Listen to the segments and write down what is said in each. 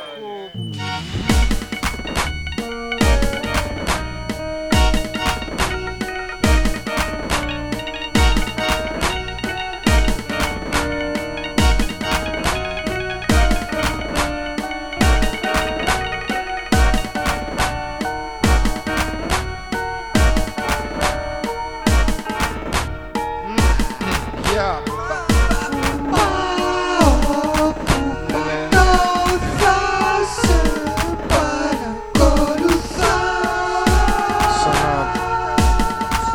Aku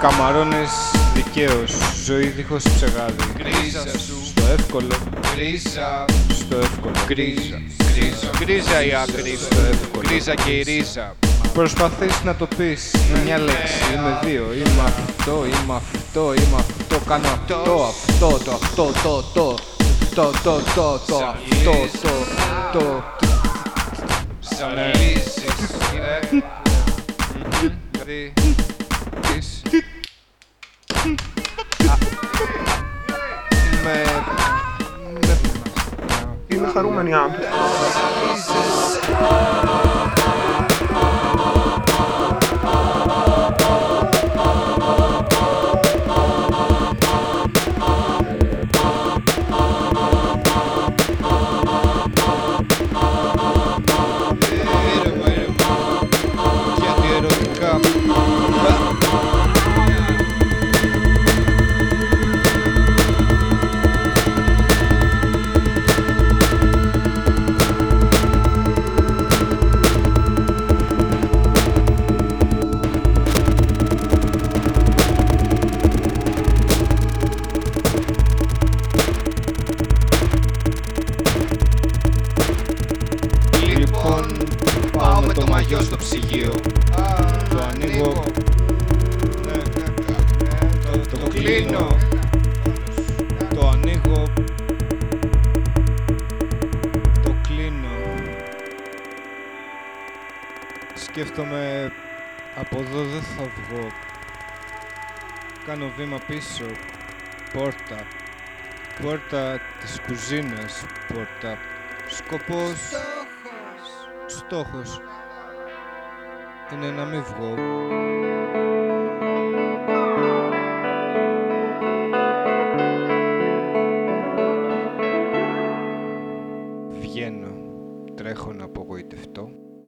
να καμαρώνεις δικαίως Ζωή δίχως ψεγάδι. Γκρίζα σου, Στο εύκολο, γκρίζα, στο εύκολο. Γκρίζα, γκρίζα, γκρίζα η άκρη, γκρίζα και η ρίζα. Προσπαθείς να το πεις με μια λέξη. Είμαι δύο, είμαι αυτό, είμαι αυτό, είμαι αυτό. Κάνω αυτό, αυτό, το αυτό, το, το. Το, το, το, το, αυτό, το, το. Ζαλίζεις, Με... Είμαι χαρούμενοι άνθρωποι. Ήρεμα, Λοιπόν, πάω με το μαγιό στο ψυγείο. Το ανοίγω. Ναι, ναι, ναι, το- Το κλείνω. Το ανοίγω. Το κλείνω. Σκέφτομαι Από εδώ δεν θα βγω. Κάνω βήμα πίσω. Πόρτα. Πόρτα της κουζίνας. Πόρτα. Σκοπός στόχος είναι να μην βγω. Βγαίνω, τρέχω να απογοητευτώ.